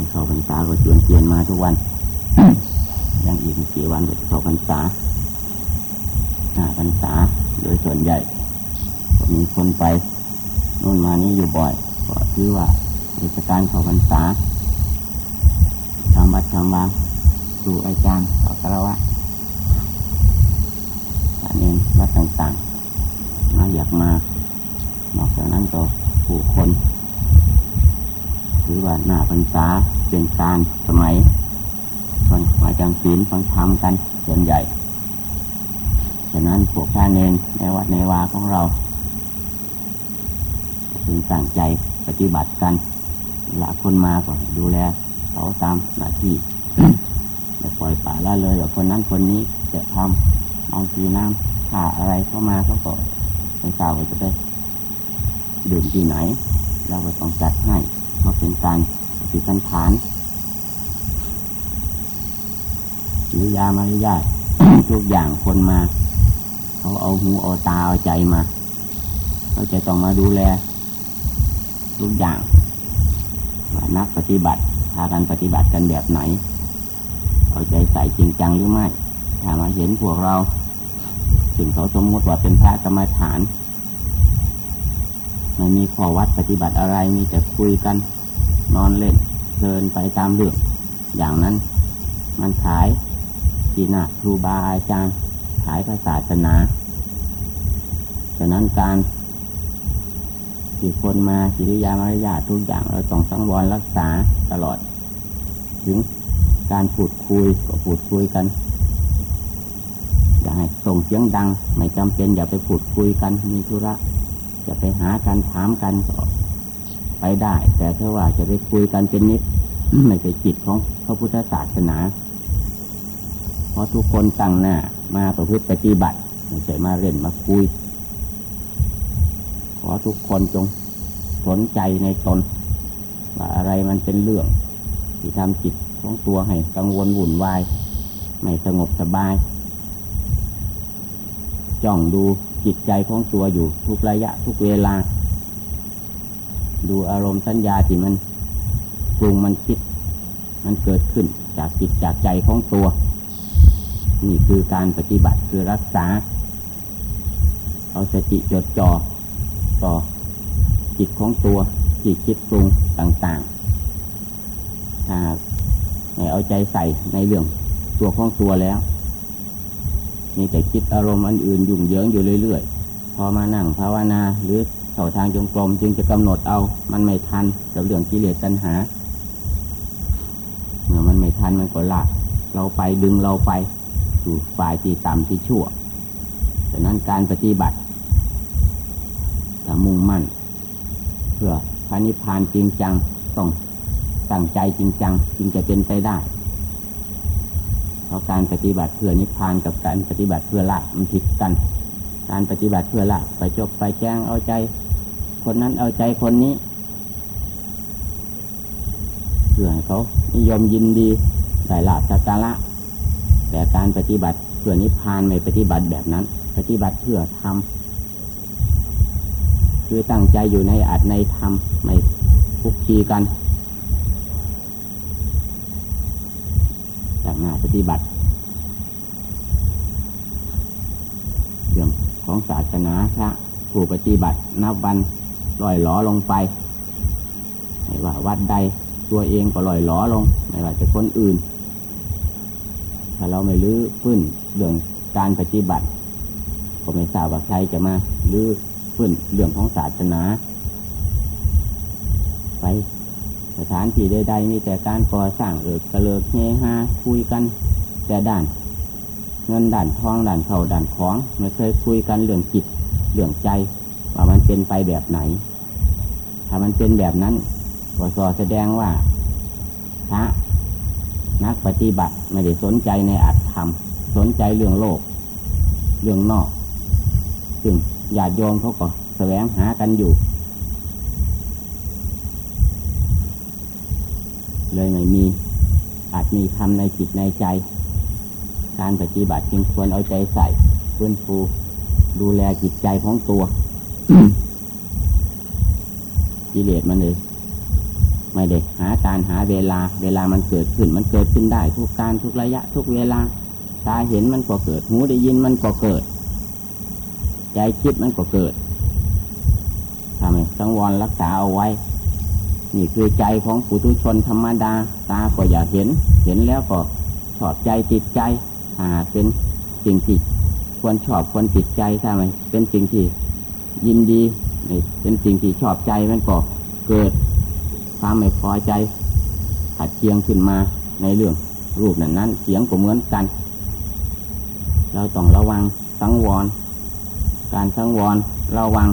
การเข้าพรรษาก็ชวนเปลี่ยนมาทุกวัน ยังอีกกี่วันก็จะเข้าพรรษาหน้าพรรษาโดยส่วนใหญ่ก็มีคนไปนู่นมานี่อยู่บ่อย ก็ถือว่าเทศกาลเข้าพรรษาทำวัดทำวางดูอาจารย์ต่อกระวะอันนี้วัดต่างๆมาอยากมา นอกจากนั้นก็ผู้คน ถือว่าหน้าพรรษาเป็นการสมัยคนมาจังศีลฟังธรรมกันส่วนใหญ่ฉะนั้นพวกท่านเองในวัดในวาของเราถึงตั้งใจปฏิบัติกันลาคนมาก็ดูแลเขาตามหน้าที่แต่ปล่อยป่าละเลยกับคนนั้นคนนี้จะทำบางทีน้ำข่าอะไรเข้ามาเขาก็ไม่ทราบว่าจะไปดื่มที่ไหน เราก็ต้องจัดให้ เพราะเป็นการปฏิสันฐานหรือยามารยาททุกอย่างคนมา เขาเอาหูเอาตาเอาใจมาเขาจะต้องมาดูแล ทุกอย่างว่านักปฏิบัติพากันปฏิบัติกันแบบไหน เอาใจใส่จริงจังหรือไม่ถ้ามาเห็นพวกเรา ถึงเขาสมมติว่าเป็นพระกรรมฐาน ไม่มีข้อวัดปฏิบัติอะไร มีแต่คุยกัน นอนเล่นเดินไปตามเรื่อง อย่างนั้น มันขายกีนาครูบาอาจารย์ ขายพระศาสนาฉะนั้นการที่คนมาจิริยามารยาททุกอย่างเราต้องสังวรรักษาตลอด ถึงการพูดคุยก็พูดคุยกัน อย่าให้ส่งเสียงดัง ไม่จำเป็นอย่าไปพูดคุยกันมีธุระ จะไปหากันถามกันก็ไปได้ แต่ถ้าว่าจะไปคุยกันเป็นนิดไม่ใช่จิตของพระพุทธศาสนา เพราะทุกคนตั้งหน้ามาประพฤติปฏิบัติไม่ใช่มาเล่นมาคุย ขอทุกคนจงสนใจในตน ว่าอะไรมันเป็นเรื่อง ที่ทำจิตของตัวให้กังวลวุ่นวาย ไม่สงบสบาย จ้องดู จิตใจของตัวอยู่ ทุกระยะทุกเวลา ดูอารมณ์สัญญาที่มันปรุงมันคิด มันเกิดขึ้นจากจิตจากใจของตัว นี่คือการปฏิบัติคือรักษา เอาสติจดจ่อต่อจิตของตัวจิตคิดปรุงต่างๆถ้าเอาใจใส่ในเรื่องตัวของตัวแล้ว มีแต่คิดอารมณ์อันอื่นยุ่งเหยิงอยู่เรื่อยๆ พอมานั่งภาวนาหรือเข้าทางจงกรมจึงจะกำหนดเอา มันไม่ทันกับเรื่องกิเลสตัณหาเมื่อมันไม่ทันมันก็ลากเราไปดึงเราไปสู่ฝ่ายที่ต่ำที่ชั่วดังนั้นการปฏิบัติถ้ามุ่งมั่น เพื่อพระนิพพานจริงจังต้องตั้งใจจริงจังจึงจะเป็นไปได้ เพราะการปฏิบัติเพื่อนิพพานกับการปฏิบัติเพื่อละมันผิดกัน การปฏิบัติเพื่อละไปจบไปแจ้งเอาใจ คนนั้นเอาใจคนนี้เพื่อให้เขานิยมยินดีได้ลาบสักการะแต่การปฏิบัติเพื่อนิพพานไม่ปฏิบัติแบบนั้น ปฏิบัติเพื่อทำคือตั้งใจอยู่ในอัดในธรรมไม่คุกคีกันจากห น้าปฏิบัติเรื่องของศาสนาพระผู้ปฏิบัติ นับวันลอยหลอลงไป ไม่ว่าวัดใดตัวเองก็ลอยหลอลง ไม่ว่าจะคนอื่น ถ้าเราไม่ลื้อฟื้นเรื่องการปฏิบัติ ก็ไม่ทราบว่าใครจะมาลื้อฟื้นเรื่องของศาสนา ไป สถานที่ใดๆมีแต่การก่อสร้างเอิกกระเลิกเฮฮาคุยกัน แต่ด้านเงินด่านทองด่านเข่าด่านของไม่เคยคุยกันเรื่องจิตเรื่องใจ ว่ามันเป็นไปแบบไหน ถ้ามันเป็นแบบนั้นก็สอแสดงว่าพระนักปฏิบัติไม่ได้สนใจในอัตธรรม สนใจเรื่องโลก เรื่องนอก ซึ่งญาติโยมเขาก็แสวงหากันอยู่ เลยไม่มี อาจมีธรรมในจิตในใจ การปฏิบัติจึงควรเอาใจใส่ฟื้นฟู ดูแลจิตใจของตัวกิเลสมันเลยไม่ได้หาการหาเวลา เวลามันเกิดขึ้น มันเกิดขึ้นได้ ทุกการทุกระยะ ทุกเวลา ตาเห็นมันก็เกิด หูได้ยินมันก็เกิด ใจคิดมันก็เกิดทำไมสังวรรักษาเอาไว้ นี่คือใจของปุถุชนธรรมดา ตาก็อยากเห็น เห็นแล้วก็ชอบใจติดใจหาเป็นสิ่งที่ควรชอบควรติดใจใช่ไหมเป็นสิ่งที่ยินดีนี่เป็นสิ่งที่ชอบใจมันก็เกิดความไม่พอใจขัดเคียงขึ้นมาในเรื่องรูปนั้นนั้นเสียงก็เหมือนกัน เราต้องระวังสังวร การสังวรระวัง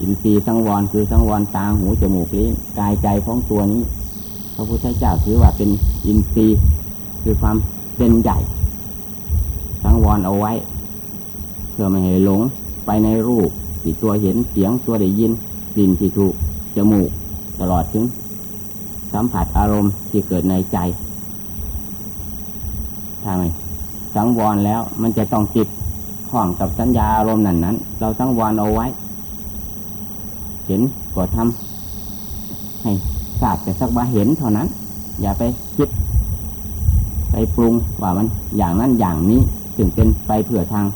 อินทรีย์สังวรคือสังวรตาหูจมูกลิ้นกายใจของตัวนี้ พระพุทธเจ้าถือว่าเป็นอินทรีย์คือความเป็นใหญ่ สังวรเอาไว้ เพื่อไม่ให้หลงไปในรูปที่ตัวเห็นเสียงตัวได้ยินกลิ่นที่ถูกจมูกตลอดถึง สัมผัสอารมณ์ที่เกิดในใจใช่ไมสังวรแล้วมันจะต้องจิตข้องกับสัญญาอารมณ์นั้นนั้น เราสังวรเอาไว้ เห็นก็ทำให้ทราบแต่สักว่าเห็นเท่านั้น อย่าไปคิด ไปปรุงว่ามันอย่างนั้นอย่างนี้ถึงเป็นไปเผื่อทาง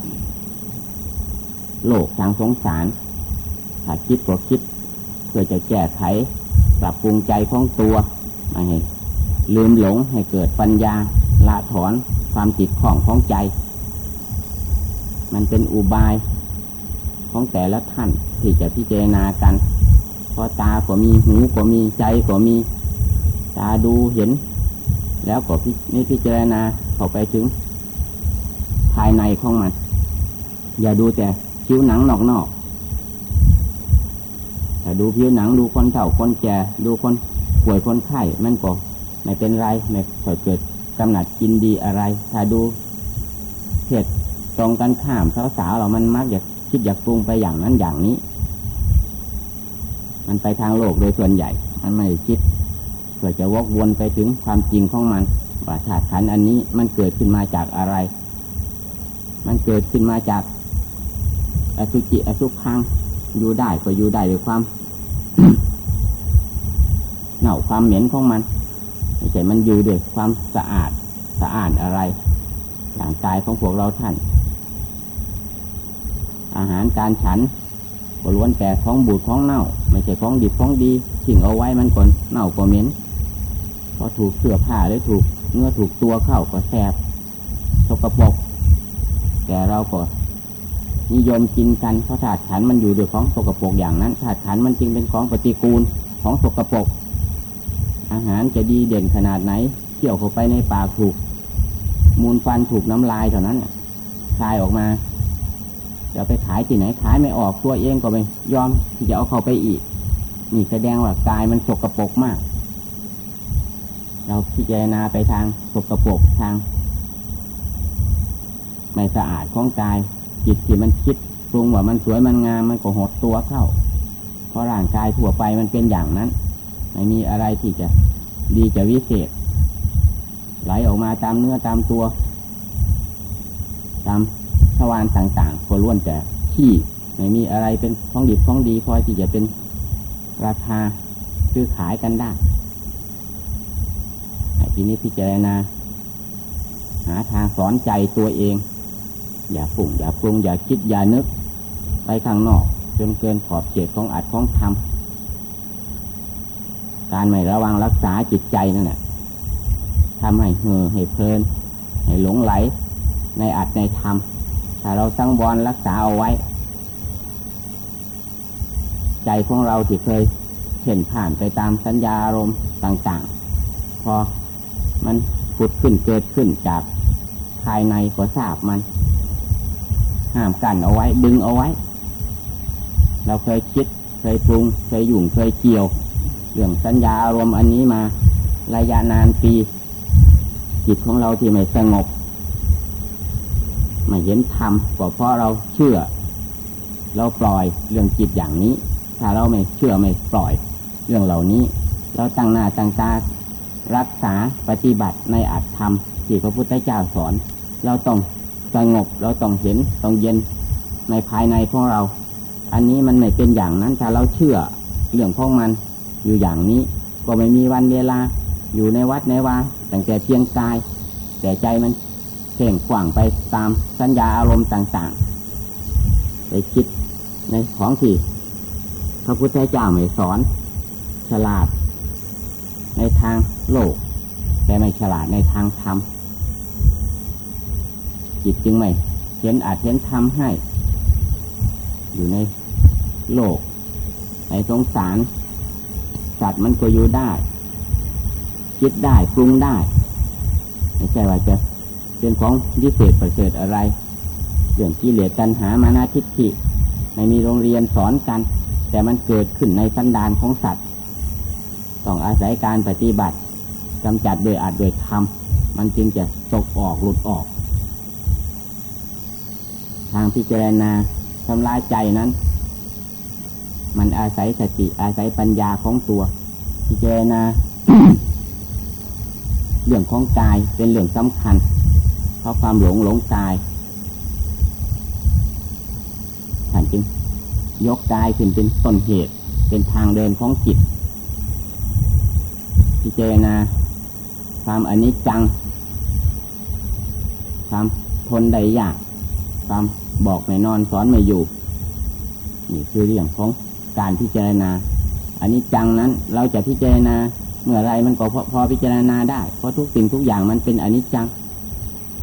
โลกทางสงสารถ้าคิดก็คิด เพื่อจะแก้ไขปรับปรุงใจของตัวไม่ให้ลืมหลงให้เกิดปัญญาละถอนความจิตของของใจ มันเป็นอุบาย ของแต่ละท่านที่จะพิจารณากัน เพราะตาก็มีหูก็มีใจก็มี ตาดูเห็น แล้วก็นี่พิจารณาเข้าไปถึง ภายในของมัน อย่าดูแต่ผิวหนังนอกๆแต่ดูผิวหนังดูคนเฒ่าคนแก่ดูคนป่วยคนไข้มันก็ไม่เป็นไรไม่เกิดกำหนัดกินดีอะไร ถ้าดูเหตุตรงกันข้ามสาวๆเรามันมักอยาก คิดอยากปรุงไปอย่างนั้นอย่างนี้ มันไปทางโลกโดยส่วนใหญ่ มันไม่คิดเพื่อจะวกวนไปถึงความจริงของมันว่าธาตุขันอันนี้มันเกิดขึ้นมาจากอะไร มันเกิดขึ้นมาจากอสุจิอสุพังอยู่ได้ก็อยู่ได้ด้วยความเน่าความเหม็นของมันไม่ใช่มันอยู่ด้วยความสะอาดสะอาดอะไรร่างกายของพวกเราท่าน อาหารการฉันก็ล้วนแต่ของบูดของเน่า ไม่ใช่ของดิบของดีทิ้งเอาไว้มันก่อนเน่าก็เหม็นพอถูกเสื้อผ้าหรือถูกเนื้อถูกตัวเข้าก็แสบสกปรกแต่เราก็นิยมกินกันเพราะธาตุขันมันอยู่ด้วยของสกปรกอย่างนั้นธาตุขันมันจึงเป็นของปฏิกูลของสกปรกอาหารจะดีเด่นขนาดไหนเขี่ยวเข้าไปในปากถูก มูลฟันถูกน้ำลายเท่านั้นคายออกมา จะไปขายที่ไหนขายไม่ออกตัวเองก็ไม่ยอมที่จะเอาเข้าไปอีก นี่แสดงว่ากายมันสกปรกมาก เราพิจารณาไปทางสกปรกทางไม่สะอาดของกาย จิตที่มันคิดปรุงว่ามันสวยมันงามมันก็หดตัวเข้า เพราะร่างกายทั่วไปมันเป็นอย่างนั้นไม่มีอะไรที่จะดีจะวิเศษ ไหลออกมาตามเนื้อตามตัว ตาม ทวารต่างๆก็ล้วนแต่ที่ไม่มีอะไรเป็นของดีของดีพอที่จะเป็นราคาซื้อขายกันได้ทีนี้พิจารณาหาทางสอนใจตัวเอง อย่าปุ่งอย่าปรุงอย่าคิดอย่านึก ไปข้างนอกจนเกินขอบเขตของอัดของทำการไม่ระวังรักษาจิตใจนั่นแหละทำให้เห่อให้เพลิน ให้หลงไหล ในอัดในธรรม ถ้าเราตั้งบอลรักษาเอาไว้ ใจของเราที่เคยเห็นผ่านไปตามสัญญาอารมณ์ต่าง ๆ พอมันผุดขึ้นเกิดขึ้นจากภายในก็ทราบมัน ห้ามกันเอาไว้ ดึงเอาไว้ เราเคยคิดเคยปรุง เคยหยุ่งเคยเกี่ยว เรื่องสัญญาอารมณ์อันนี้มาระยะนานปี จิตของเราที่ไม่สงบ ไม่เห็นธรรมก็เพราะเราเชื่อ เราปล่อยเรื่องจิตอย่างนี้ ถ้าเราไม่เชื่อไม่ปล่อยเรื่องเหล่านี้ เราตั้งหน้าตั้งตารักษาปฏิบัติในอัตธรรมที่พระพุทธเจ้าสอน เราต้องสงบเราต้องเห็นต้องเย็นในภายในของเรา อันนี้มันไม่เป็นอย่างนั้นถ้าเราเชื่อเรื่องของมันอยู่อย่างนี้ ก็ไม่มีวันเวลาอยู่ในวัดในวาตั้งแต่เพียงกาย แต่ใจมัน เพ่งขว่างไปตามสัญญาอารมณ์ต่าง ๆ ไปคิดในของที่พระพุทธเจ้าไม่สอน ฉลาด ในทางโลก แต่ไม่ฉลาดในทางธรรมจิตจึงไม่เห็นอาจเห็นธรรมให้ อยู่ในโลก ในสงสารสัตว์มันก็อยู่ได้ คิดได้ปรุงได้ ไม่ใช่ว่าจะ เป็นของวิเศษประเสริฐอะไรเรื่องกิเลสตัณหามานาทิฏฐิไม่มีโรงเรียนสอนกัน แต่มันเกิดขึ้นในสันดานของสัตว์ต้องอาศัยการปฏิบัติกำจัดโดยอาจโดยธรรมมันจึงจะตกออกหลุดออก ทางพิจารณาทำลายใจนั้น มันอาศัยสติอาศัยปัญญาของตัว พิจารณาเรื่องของกายเป็นเรื่องสำคัญ ราะความหลงหลงกายท่านจึงยกกายขึ้นเป็นต้นเหตุ เป็นทางเดินของจิต พิจารณาความอนิจจัง ความทนได้ยาก ความบอกไม่นอนสอนไม่อยู่ นี่คือเรื่องของการพิจารณาอันนี้จังนั้นเราจะพิจารณาเมื่อไรมันก็พอพอพิจารณาได้ เพราะทุกสิ่งทุกอย่างมันเป็นอนิจจัง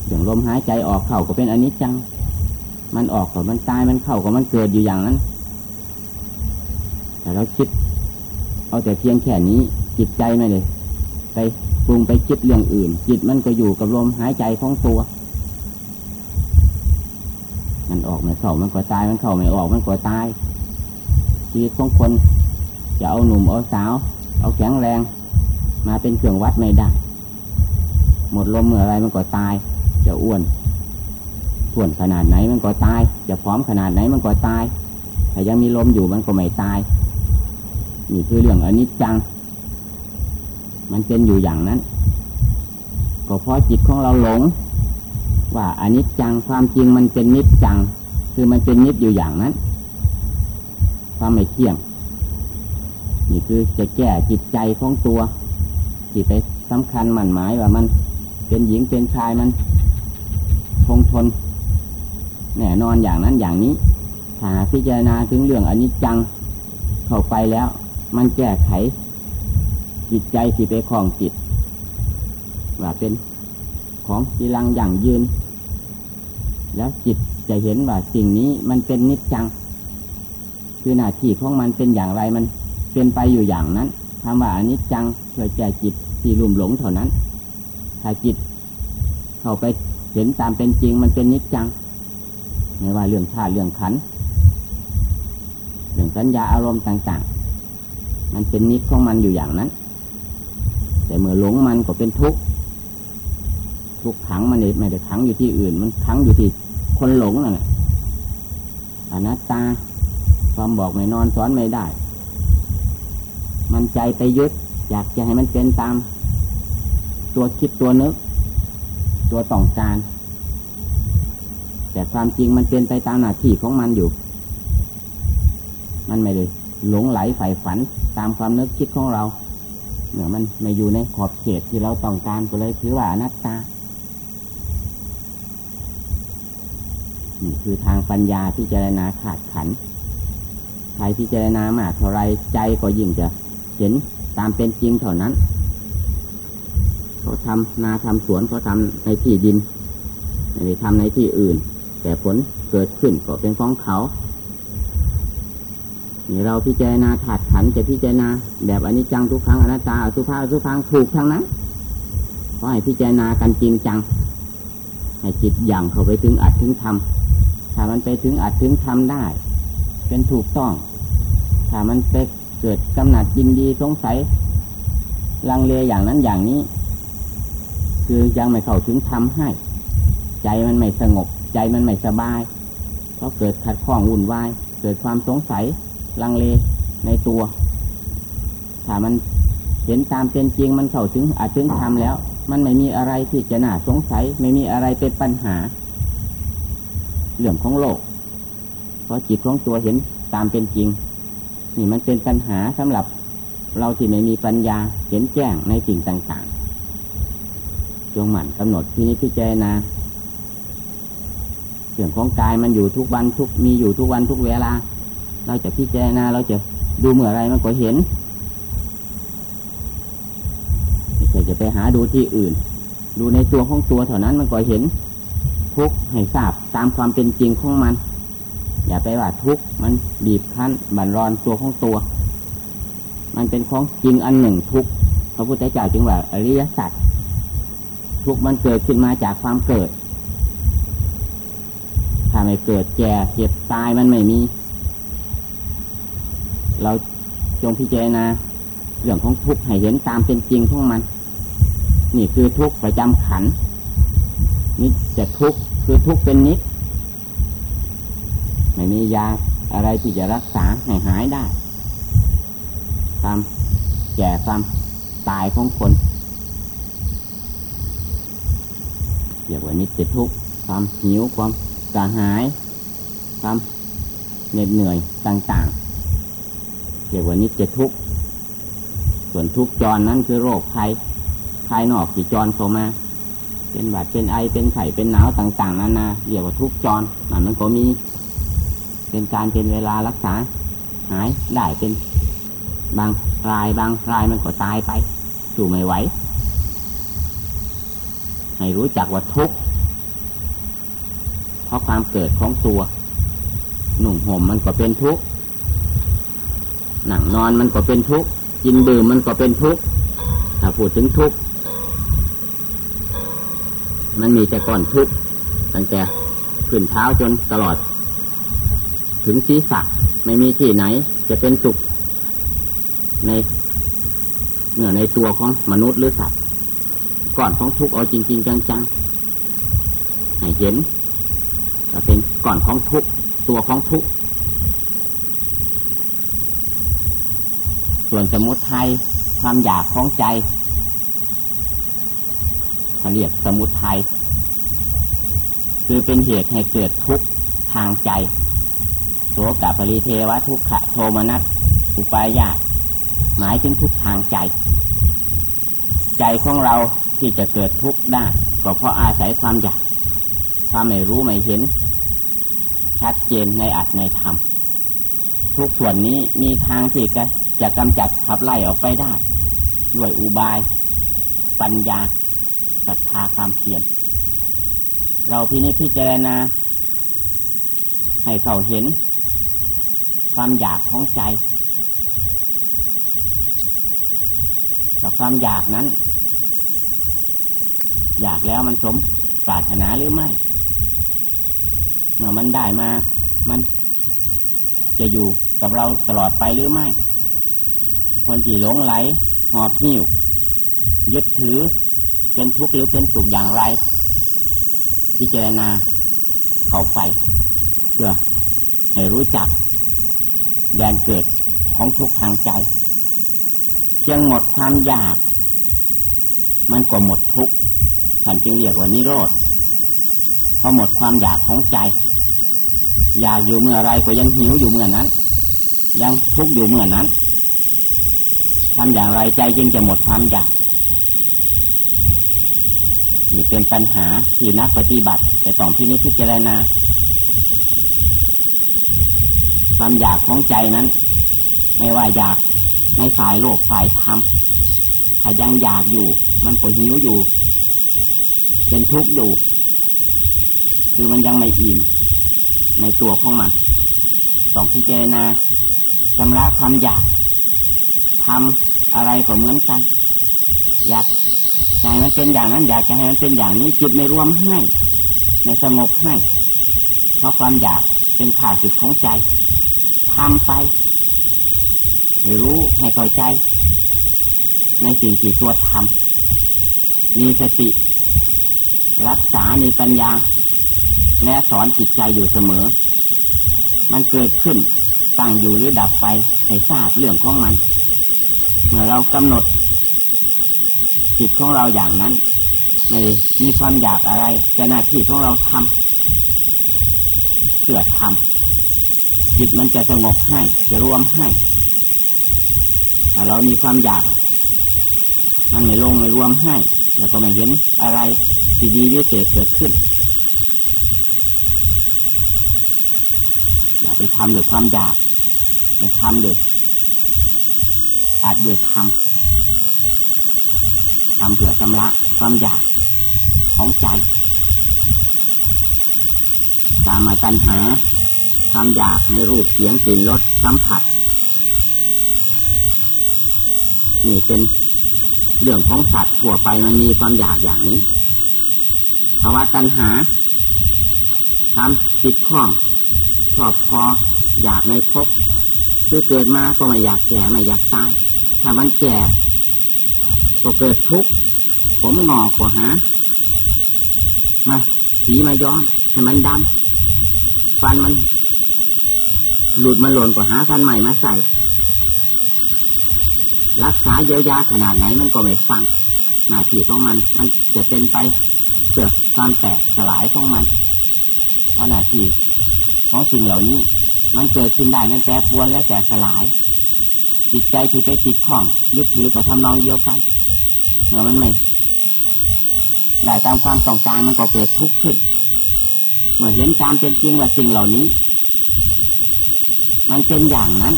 อย่างลมหายใจออกเข้าก็เป็นอนิจจัง มันออกก็มันตายมันเข้าก็มันเกิดอยู่อย่างนั้น แต่เราคิด เอาแต่เพียงแค่นี้ จิตใจไม่เลย ไปปรุงไปคิดเรื่องอื่น จิตมันก็อยู่กับลมหายใจของตัว มันออกไม่เข้ามันก็ตายมันเข้าไม่ออกมันก็ตายชีวิตของคนจะเอาหนุ่มเอาสาว เอาแข็งแรง มาเป็นเครื่องวัดไม่ได้หมดลมเมื่อไรมันก็ตาย จะอ้วนท้วนขนาดไหนมันก็ตาย จะพร้อมขนาดไหนมันก็ตายถ้ายังมีลมอยู่มันก็ไม่ตายนี่คือเรื่องอนิจจัง มันเป็นอยู่อย่างนั้น ก็เพราะจิตของเราหลง ว่าอนิจจังความจริงมันเป็นนิจจัง คือมันเป็นนิจอยู่อย่างนั้น ความไม่เที่ยง นี่คือจะแก้จิตใจของตัวที่ไปสำคัญหมั่นหมายว่ามันเป็นหญิงเป็นชายมัน คงทน แน่นอนอย่างนั้นอย่างนี้ถ้าพิจารณาถึงเรื่องอนิจจังเข้าไปแล้ว มันแก้ไข จิตใจที่ไปคลองจิต ว่าเป็นของกีรังอย่างยืน แล้วจิตจะเห็นว่าสิ่งนี้มันเป็นนิจจัง คือหน้าที่ของมันเป็นอย่างไรมันเป็นไปอยู่อย่างนั้นคำว่าอนิจจังเพื่อแก้จิตที่ลุ่มหลงเท่านั้น ถ้าจิตเข้าไป เห็นตามเป็นจริงมันเป็นนิจจัง ไม่ว่าเรื่องธาตุเรื่องขัน เรื่องสัญญาอารมณ์ต่าง ๆ มันเป็นนิจของมันอยู่อย่างนั้น แต่เมื่อหลงมันก็เป็นทุกข์ ทุกขังมันไม่ได้ขังอยู่ที่อื่น มันขังอยู่ที่คนหลงนั่นแหละอนัตตาความบอกไม่นอนสอนไม่ได้ มันใจไปยึด อยากจะให้มันเป็นตาม ตัวคิดตัวนึก ตัวต้องการ แต่ความจริงมันเป็นไปตามหน้าที่ของมันอยู่ มันไม่ได้หลงไหลใฝ่ฝันตามความนึกคิดของเราเนื่อมันไม่อยู่ในขอบเขตที่เราต้องการก็เลยถือว่าอนัตตานี่คือทางปัญญาที่เจรณาขาดขันใครพิจารณามากเท่าไรใจก็ยิ่งจะเห็นตามเป็นจริงเท่านั้น เขาทำนาทำสวนเขาทำในที่ดินไม่ได้ทำในที่อื่น แต่ผลเกิดขึ้นก็เป็นของเขานี่เราพิจารณาขาดขันจะพิจารณาแบบอนิจจังทุกครั้งอนัตตาสุภาสุพังถูกทั้งนั้นก็ให้พิจารณากันจริงจังให้จิตอย่างเข้าไปถึงอัดถึงทำถ้ามันไปถึงอัดถึงทำได้ เป็นถูกต้อง ถ้ามันไปเกิดกำหนัดยินดีสงสัย ลังเลอย่างนั้นอย่างนี้ คือยังไม่เข้าถึงทำให้ ใจมันไม่สงบ ใจมันไม่สบาย เพราะเกิดขัดข้องวุ่นวาย เกิดความสงสัย ลังเลในตัว ถ้ามันเห็นตามเป็นจริงมันเข้าถึงอาจถึงทำแล้ว มันไม่มีอะไรที่จะน่าสงสัย ไม่มีอะไรเป็นปัญหา เรื่องของโลก เพราะจิตของตัวเห็นตามเป็นจริง นี่มันเป็นปัญหาสำหรับเราที่ไม่มีปัญญาเห็นแจ้งในสิ่งต่าง จงหมั่นกำหนดที่นี้พิจารณาเรื่องของกายมันอยู่ทุกวันทุกมีอยู่ทุกวันทุกเวลา เราจะพิจารณาเราจะดูเมื่อไรมันก็เห็นไม่ใช่จะไปหาดูที่อื่น ดูในตัวของตัวเท่านั้นมันก็เห็น ทุกให้ทราบตามความเป็นจริงของมัน อย่าไปว่าทุกมันบีบคั้นบั่นรอนตัวของตัว มันเป็นของจริงอันหนึ่งทุกพระพุทธเจ้าจึงว่าอริยสัจ ทุกข์มันเกิดขึ้นมาจากความเกิด ถ้าไม่เกิดแก่เจ็บตายมันไม่มี เราจงพิจารณาเรื่องของทุกข์ให้เห็นตามเป็นจริงของมัน นี่คือทุกข์ประจำขันนิจะทุกข์คือทุกข์เป็นนิดไม่มียาอะไรที่จะรักษาให้หายได้ความแก่ความตายของคน เรียกว่านิจทุกข์ความหิวความกระหาย ความเหน็ดเหนื่อยต่างๆ เรียกว่านิจทุกข์ส่วนทุกจรนั้นคือโรคภัยภายนอกที่จรเข้ามา เป็นบาดเป็นไอเป็นไข้เป็นหนาวต่างๆนานาเรียกว่าทุกจรมันมันก็มี เป็นการเป็นเวลารักษา หายได้เป็นบางรายบางรายมันก็ตายไปสู่ไม่ไหว ให้รู้จักว่าทุกข์เพราะความเกิดของตัว หนุ่งห่มมันก็เป็นทุกข์หนังนอนมันก็เป็นทุกข์กินดื่มมันก็เป็นทุกข์ถ้าพูดถึงทุกข์มันมีแต่ก่อนทุกข์ตั้งแต่ขึ้นเท้าจนตลอด ถึงศีรษะไม่มีที่ไหน จะเป็นสุขในเนื้อในตัวของมนุษย์หรือสัตว์ ก่อนของทุกข์เอาจริง ๆ จังๆให้เห็นก็เป็นก่อนของทุกข์ตัวของทุกข์ส่วนสมุทัยความอยากของใจเขาเรียกสมุทัยคือเป็นเหตุให้เกิดทุกข์ทางใจโสกปริเทวะทุกขะโทมนัสอุปายาหมายถึงทุกทางใจ ใจของเรา ที่จะเกิดทุกข์ได้ก็เพราะอาศัยความอยาก ความไม่รู้ไม่เห็น ชัดเจนในอัตในธรรมทุกส่วนนี้มีทางที่จะกำจัดขับไล่ออกไปได้ ด้วยอุบาย ปัญญาศรัทธาความเพียรเราพินิจพิจารณาให้เขาเห็น ความอยากของใจแต่ความอยากนั้น อยากแล้วมันสมปรารถนาหรือไม่ เมื่อมันได้มา มันจะอยู่กับเราตลอดไปหรือไม่ คนที่หลงไหลหอบหิวยึดถือเป็นทุกข์หรือเป็นสุขอย่างไร พิจารณาเข้าไปเพื่อให้รู้จักแดนเกิดของทุกทางใจยังหมดความอยาก มันก็หมดทุกข์ ฉันจึงเรียกว่านิโรธพอหมดความอยากของใจ อยากอยู่เมื่อไรก็ยังหิวอยู่เมื่อนั้น ยังทุกข์อยู่เมื่อนั้นทำอย่างไรใจจึงจะหมดความอยากนี่เป็นปัญหาที่นักปฏิบัติจะต้องที่นี้พิจารณาความอยากของใจนั้น ไม่ว่าอยากในฝ่ายโลกฝ่ายธรรมถ้ายังอยากอยู่ มันก็หิวอยู่ เป็นทุกข์อยู่ คือมันยังไม่อิ่มในตัวของมันต้องพิจารณาชำระความอยากทำอะไรก็เหมือนกัน อยากใจมันเป็นอย่างนั้น อยากจะให้มันเป็นอย่างนี้จิตไม่รวมให้ไม่สงบให้ เพราะความอยากเป็นข่าศึกของใจทำไปให้รู้ให้เข้าใจ ในสิ่งที่ตัวทำมีสติ รักษามีปัญญา และสอนจิตใจอยู่เสมอ มันเกิดขึ้นตั้งอยู่หรือดับไปให้ทราบเรื่องของมัน เมื่อเรากำหนดจิตของเราอย่างนั้นไม่มีความอยากอะไรแต่หน้าที่ของเราทำเพื่อทำจิตมันจะสงบให้จะรวมให้ถ้าเรามีความอยาก มันไม่ลงไม่รวมให้ แล้วก็ไม่เห็นอะไรที่ดีวิเศษเกิดขึ้นอย่าไปทำด้วยความอยากไม่ทำด้วยอาจด้วยทำทำเพื่อชำระความอยากของใจตามมาตัญหาความอยากในรูปเสียงกลิ่นรสสัมผัสนี่เป็น เรื่องของสัตว์ทั่วไปมันมีความอยากอย่างนี้ภาวะตัณหาทำจิตข้องชอบพออยากในภพคือเกิดมาก็ไม่อยากแก่ไม่อยากตาย ถ้ามันแก่ก็เกิดทุกข์ผมงอกก็หามาสีมาย้อมให้มันดำฟันมัน หลุดมาหล่นก็หาฟันใหม่มาใส่ รักษาเยียวยาขนาดไหนมันก็ไม่ฟังหน้าที่ของมัน มันจะเป็นไปเพื่อความแตกสลายของมัน เพราะหน้าที่ของสิ่งเหล่านี้ มันเกิดขึ้นได้มันแปรปรวนและแตกสลาย จิตใจที่ไปติดข้องยึดถือกับทำนองเดียวกันเมื่อมันไม่ได้ตามความต้องการมันก็เกิดทุกข์ขึ้น เมื่อเห็นตามเป็นจริงว่าสิ่งเหล่านี้ มันเป็นอย่างนั้น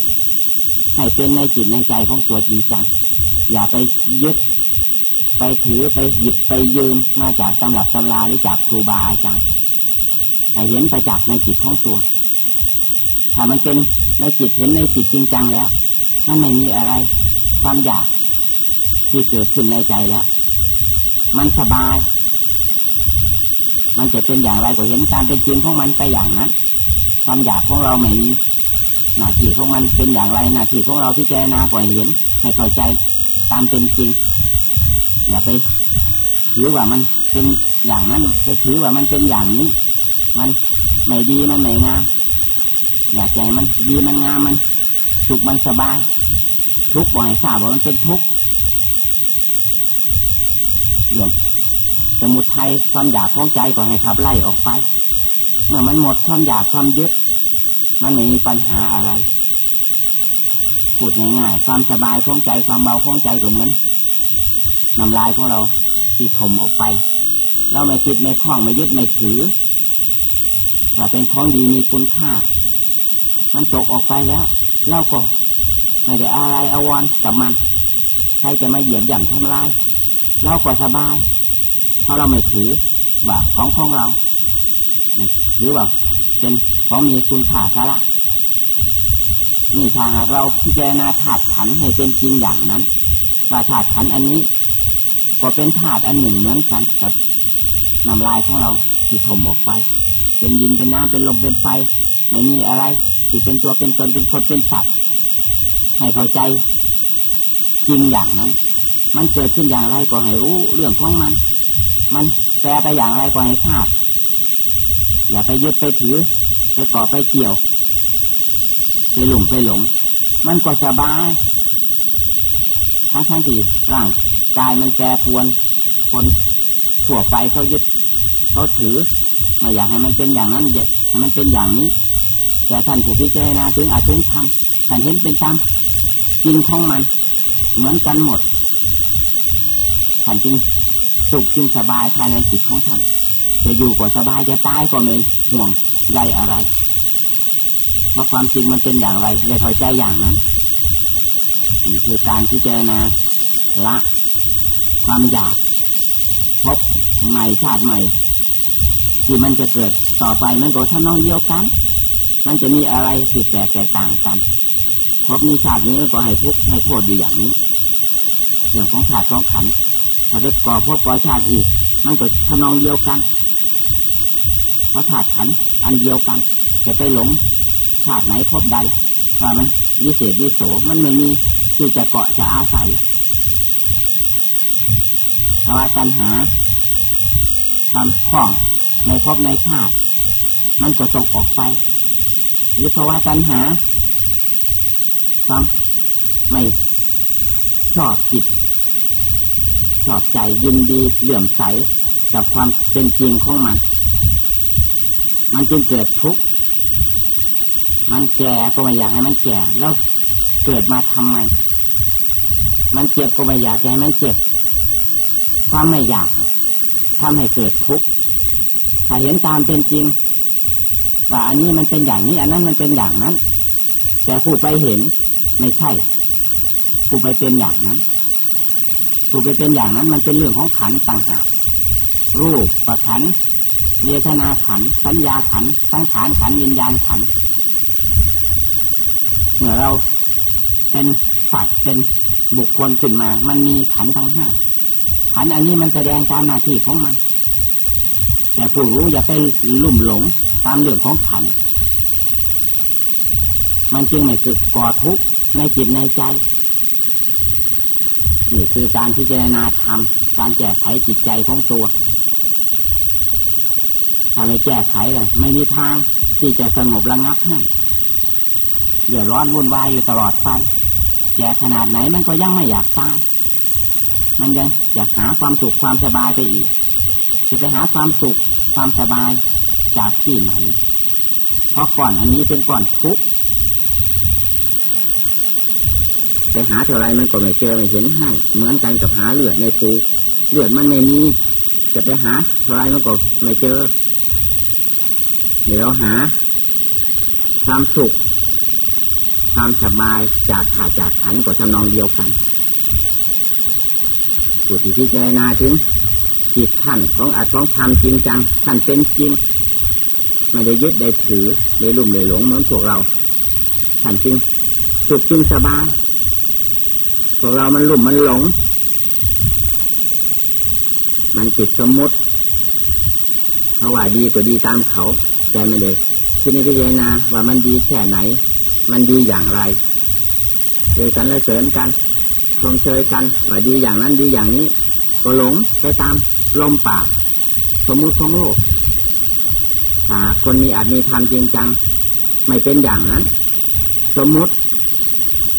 ให้เป็นในจิตในใจของตัวจริงจังอย่าไปยึด ไปถือไปหยิบไปยืมมาจากตำรับตำราหรือจากครูบาอาจารย์ให้เห็นไปจากในจิตของตัว ถ้ามันเป็นในจิตเห็นในจิตจริงจังแล้ว มันไม่มีอะไร ความอยากที่เกิดขึ้นในใจแล้ว มันสบาย มันจะเป็นอย่างไรก็เห็นการเป็นจริงของมันไปอย่างนั้น ความอยากของเราไม่มี หน้าที่ของมันเป็นอย่างไรหน้าที่ของเราพิจารณาก่อเห็น ให้เข้าใจตามเป็นจริง อย่าไปถือว่ามันเป็นอย่างนั้นไปถือว่ามันเป็นอย่างนี้ มันไม่ดีมันไม่งาม อย่าใจมันดีมันงามมันสุขมันสบาย ทุกข์บ่อยทราบว่ามันเป็นทุกข์เรื่องสมุทัยความอยากของใจก็ให้ขับไล่ออกไป เมื่อมันหมดความอยากความยึด มันไม่มีปัญหาอะไร พูดง่ายๆความสบายของใจความเบาของใจก็เหมือนน้ำลายของเราที่ถมออกไป เราไม่คิดไม่คล้องไม่ยึดไม่ถือว่าเป็นของดีมีคุณค่า มันตกออกไปแล้วเราก็ไม่ได้อะไรอาวรกับมัน ใครจะมาเหยียบย่ำทำลายเราก็สบาย เพราะเราไม่ถือว่าของของเราหรือว่า เป็นของมีคุณค่าสาระนี่ถ้าหากเราพิจารณาธาตุขันให้เป็นจริงอย่างนั้น ว่าธาตุขันอันนี้ ก็เป็นธาตุอันหนึ่งเหมือนกันกับน้ำลายของเราที่ถมออกไป เป็นดินเป็นน้ำเป็นลมเป็นไฟไม่มีอะไรที่เป็นตัวเป็นตนเป็นคนเป็นสัตว์ให้เข้าใจจริงอย่างนั้น มันเกิดขึ้นอย่างไรก็ให้รู้เรื่องของมัน มันแปลไปอย่างไรก็ให้ทราบ อย่าไปยึดไปถือไปเกาะไปเกี่ยวไปหลุมไปหลง มันก็สบายทั้งทั้งที่ร่างกายมันแปรปวน คนทั่วไปเขายึดเขาถือไม่อยากให้มันเป็นอย่างนั้นเด็กให้มันเป็นอย่างนี้ แต่ท่านผู้พิจารณาถึงอาจถึงทำท่านเห็นเป็นตามจริงของมัน เหมือนกันหมดท่านจึงสุขจึงสบายภายในจิตของท่าน จะอยู่ก็สบายจะตายก็ไม่ห่วงใยอะไรเพราะความจริงมันเป็นอย่างไรเลยพอใจอย่างนั้นนี่คือการพิจารณาละความอยากพบใหม่ชาติใหม่ ที่มันจะเกิดต่อไปมันก็ทำนองเดียวกัน มันจะมีอะไรผิดแปลกแตกต่างกันพบมีชาตินี้มันก็ให้ทุกข์ให้โทษอยู่อย่างนี้เรื่องของชาติของขันถ้าไปก่อพบก่อชาติอีก มันก็ทำนองเดียวกัน ราะธาตุขันอันเดียวกัน จะไปหลงชาติไหนพบใดว่ามันวิเศษวิโสมันไม่มีที่จะเกาะจะอาศัยภาวะตัณหาความคล่องในภพในชาติ มันก็ตกออกไปหรือภาวะตัณหาความไม่ชอบจิตชอบใจยินดีเหลื่อมใสกับความเป็นจริงของมัน มันจึงเกิดทุกข์มันแก่ก็ไม่อยากให้มันแก่แล้วเกิดมาทำไม มันเจ็บก็ไม่อยากให้มันเจ็บ ความไม่อยากทำให้เกิดทุกข์ถ้าเห็นตามเป็นจริง ว่าอันนี้มันเป็นอย่างนี้ อันนั้นมันเป็นอย่างนั้น แต่ผู้ไปเห็นไม่ใช่ ผู้ไปเป็นอย่างนั้นผู้ไปเป็นอย่างนั้น มันเป็นเรื่องของขันต่างหากรูปประขัน เวทนาขัน สัญญาขัน สังขารขันวิญญาณขัน เมื่อเราเป็นสัตว์เป็นบุคคลขึ้นมา มันมีขันทั้งห้า ขันอันนี้มันแสดงตามหน้าที่ของมัน แต่ผู้รู้อย่าไปลุ่มหลงตามเรื่องของขัน มันจึงไม่เกิดก่อทุกข์ในจิตในใจ นี่คือการพิจารณาธรรม การแก้ไขจิตใจของตัว ถ้าไม่แก้ไขเลย ไม่มีทางที่จะสงบระงับให้เดือดร้อนวุ่นวายอยู่ตลอดไปแก่ขนาดไหนมันก็ยังไม่อยากตาย มันยังอยากหาความสุขความสบายไปอีก จะไปหาความสุขความสบายจากที่ไหน เพราะก่อนอันนี้เป็นก่อนทุกไปหาเท่าไรมันก็ไม่เจอไม่เห็นให้ เหมือนกันกับหาเลือดในปูเลือดมันไม่มี จะไปหาเท่าไรมันก็ไม่เจอ เดี๋ยวเราหาความสุข ความสบายจากขาจากขันก็ทำนองเดียวกันผู้ที่พิจารณาถึงจิตท่านของอัดของทำจริงจังท่านเป็นจริง ไม่ได้ยึดได้ถือได้ลุ่มได้หลงเหมือนพวกเราท่านจริงสุขจริงสบายพวกเรามันลุ่มมันหลง มันจิตสมมติเพราะว่าดีก็ดีตามเขา แต่ไม่ได้ที่นี่พิจารณาว่ามันดีแค่ไหน มันดีอย่างไรเลยสรรเสริญกันชมเชยกันว่าดีอย่างนั้นดีอย่างนี้ ก็หลงไปตามลมปากสมมุติของโลกถ้าคนมีอาจมีธรรมจริงจัง ไม่เป็นอย่างนั้น สมมุติ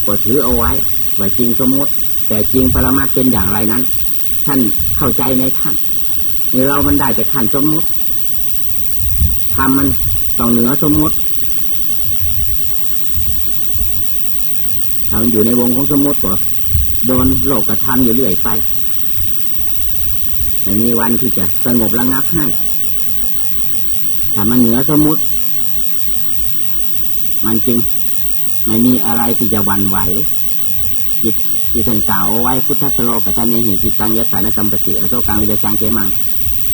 ก็ถือเอาไว้ว่าจริงสมมุติ แต่จริงปรมาตเป็นอย่างไรนั้น ท่านเข้าใจในท่านนี่เรามันได้แต่ขั้นสมมุติ ทำมันต้องเหนือสมมติถ้ามันอยู่ในวงของสมมติก็โดนโลกกระทำอยู่เรื่อยไปไม่มีวันที่จะสงบระงับให้ถ้ามันเหนือสมมติ มันจึงไม่มีอะไรที่จะวันไหว จิตที่ท่านกล่าวเอาไว้พุทธสโลกท่านในหินจิตตังยศสานกรรมปฏิอโศกังวิเดชังเจมัง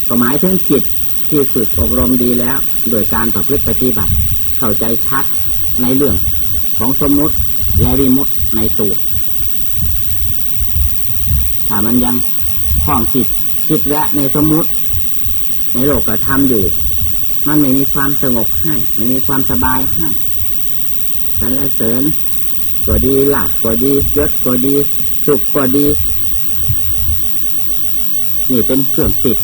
ก็หมายถึงจิต ที่ฝึกอบรมดีแล้ว โดยการประพฤติปฏิบัติ เข้าใจชัดในเรื่องของสมมุติและวิมุตในตัวถ้ามันยังคล้องจิตคิดแวะในสมมุติ ในโลกกระทำอยู่ มันไม่มีความสงบให้ไม่มีความสบายให้สรรเสริญก็ดีหลักก็ดียศก็ดีสุขก็ดี นี่เป็นเครื่องติด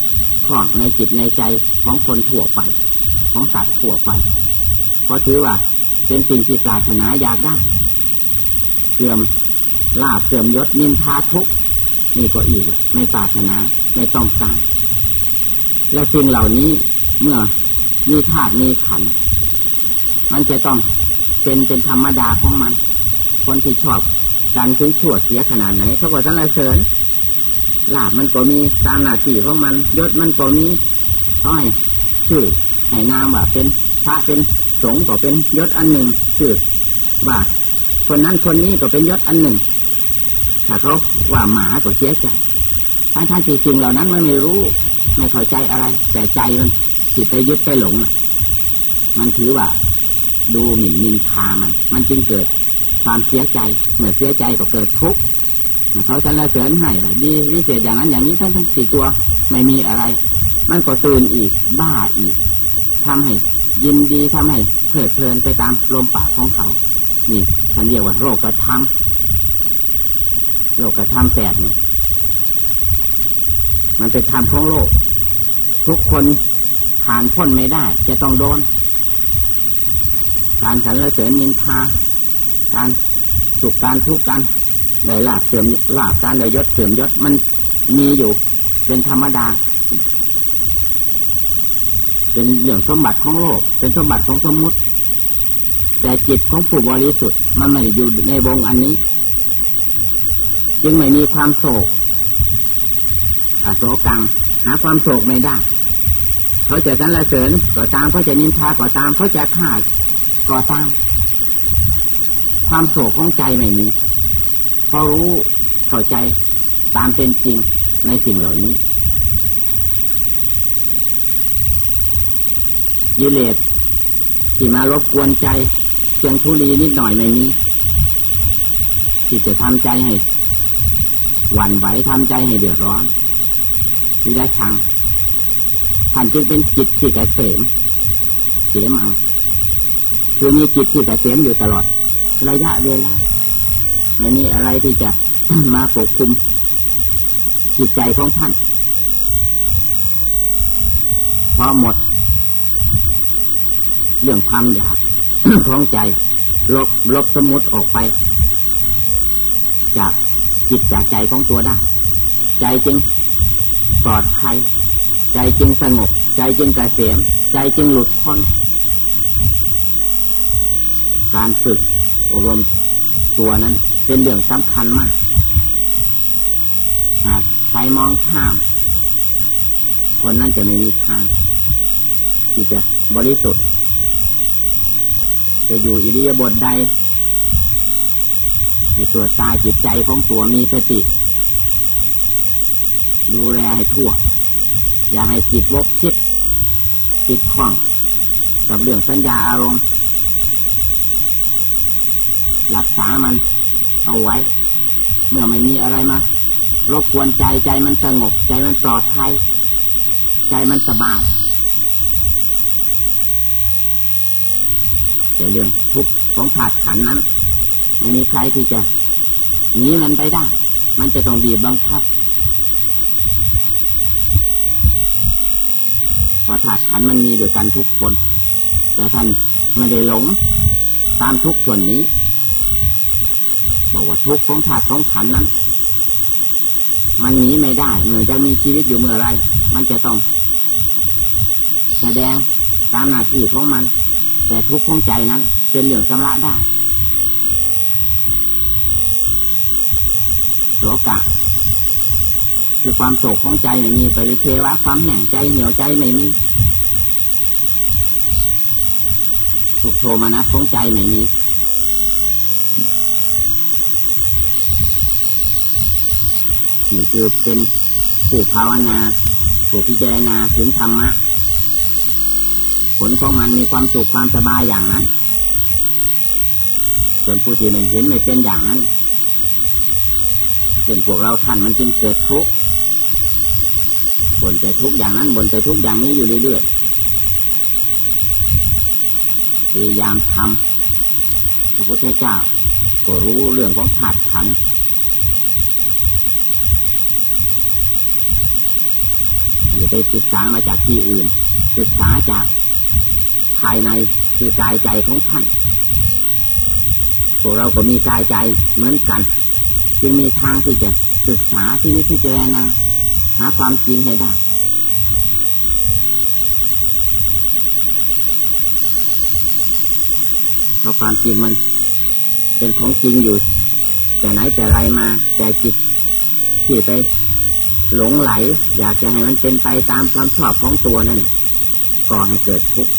ข้องในจิตในใจของคนทั่วไป ของสัตว์ทั่วไปเพราะถือว่า เป็นสิ่งที่ปรารถนาอยากได้เสื่อมลาบเสื่อมยศนินทาทุกนี่ก็อีกไม่ปรารถนาไม่ต้องการและสิ่งเหล่านี้เมื่อมีธาตุมีขัน มันจะต้องเป็นเป็นธรรมดาของมัน คนที่ชอบการถึงชั่วเสียขนาดไหนเขาก็จะละเสริญ ลาบมันก็มีตามหน้าที่ของมันยศมันก็มีห้อยชื่อให้นามว่าเป็นพระเป็นสงฆ์ก็เป็นยศอันหนึ่งชื่อว่าคนนั้นคนนี้ก็เป็นยศอันหนึ่ง ถ้าเขาว่าหมาก็เสียใจทั้งทั้งที่สิ่งเหล่านั้นมันไม่รู้ ไม่เข้าใจอะไร แต่ใจมันจิตไปยึดไปหลงมันถือว่า ดูหมิ่นนินทามัน มันจึงเกิดความเสียใจ เมื่อเสียใจก็เกิดทุกข์ เขาสรรเสริญให้ดีวิเศษอย่างนั้นอย่างนี้ทั้งทั้งสี่ตัวไม่มีอะไร มันก็ตื่นอีกบ้าอีกทำให้ยินดีทำให้เพลิดเพลินไปตามลมปากของเขา นี่ฉันเรียกว่าโรคกระทำโรคกระทำแปดเนี่ยมันเป็นธรรมของโลก ทุกคนผ่านพ้นไม่ได้ จะต้องโดน การสรรเสริญนินทา การสุขการทุกข์การ ได้ลาบเสื่อมลาบการได้ยศเสื่อมยศมันมีอยู่ เป็นธรรมดา เป็นเรื่องสมบัติของโลก เป็นสมบัติของสมมุติ แต่จิตของผู้บริสุทธิ์มันไม่อยู่ในวงอันนี้ จึงไม่มีความโศกอโศกังหาความโศกไม่ได้ เขาจะสรรเสริญก็ตามเขาจะนินทาก็ตามเขาจะฆ่าก็ตาม ความโศกของใจไม่มี เพราะรู้เข้าใจตามเป็นจริงในสิ่งเหล่านี้ยิเลสที่มารบกวนใจเพียงทุลีนิดหน่อยไม่มีที่จะทำใจให้หวั่นไหวทำใจให้เดือดร้อนวิรัชังท่านจึงเป็นจิตที่กเกษมเสียมังคือมีจิตที่กเกษมอยู่ตลอด ระยะเวลา ไม่มีอะไรที่จะมาปกคุมจิตใจของท่านพอหมด เรื่องความอยากของใจ ลบลบสมุดออกไป จากจิตจากใจของตัวได้ ใจจึงปลอดภัย ใจจึงสงบ ใจจึงกเกษมใจจึงหลุดพ้นการฝึกอบรมตัวนั้น เป็นเรื่องสำคัญมากหากใครมองข้าม คนนั้นจะไม่มีทางที่จะบริสุทธิ์ จะอยู่อิริยาบถใดในตรวจตาจิตใจของตัวมีสติ ดูแลให้ทั่ว อย่าให้จิตวกคิดติดข้อง กับเรื่องสัญญาอารมณ์ รักษามัน เอาไว้ เมื่อไม่มีอะไรมารบกวนใจใจมันสงบ ใจมันปลอดภัยใจมันสบายแต่เรื่องทุกข์ของธาตุขันนั้นไม่มีใครที่จะหนีมันไปได้ มันจะต้องบีบบังคับเพราะธาตุขันมันมีด้วยกันทุกคน แต่ท่านไม่ได้หลงตามทุกส่วนนี้ บอกว่าทุกข์ของธาตุของขันนั้น มันหนีไม่ได้เหมือนจะมีชีวิตอยู่เมื่อไร มันจะต้อง แสดงตามหน้าที่ของมัน แต่ทุกข์ของใจนั้น เป็นเรื่องชำระได้โลกะคือความโศกของใจไม่มีปริเทวะความแห่งใจเหี่ยวใจไม่มีทุกโทมนัสของใจไม่มี นี่คือเป็นผู้ภาวนาผู้พิจารณาถึงธรรมะ ผลของมันมีความสุขความสบายอย่างนั้น ส่วนผู้ที่ไม่เห็นไม่เป็นอย่างนั้นส่วนพวกเราท่านมันจึงเกิดทุกข์บนจะทุกข์อย่างนั้นบนจะทุกข์อย่างนี้อยู่เรื่อยๆพยายามทำพระพุทธเจ้าก็รู้เรื่องของธาตุขันธ์อย่า ไปศึกษามาจากที่อื่น ศึกษาจากภายในคือกายใจของท่าน พวกเราก็มีกายใจเหมือนกัน จึงมีทางที่จะศึกษาที่นี้ที่เจนะหาความจริงให้ได้เพราะความจริงมัน เป็นของจริงอยู่ แต่ไหนแต่ไรมา แต่จิตที่ไป หลงไหล อยากจะให้มันเป็นไปตามความชอบของตัวนั่นก่อให้เกิดทุกข์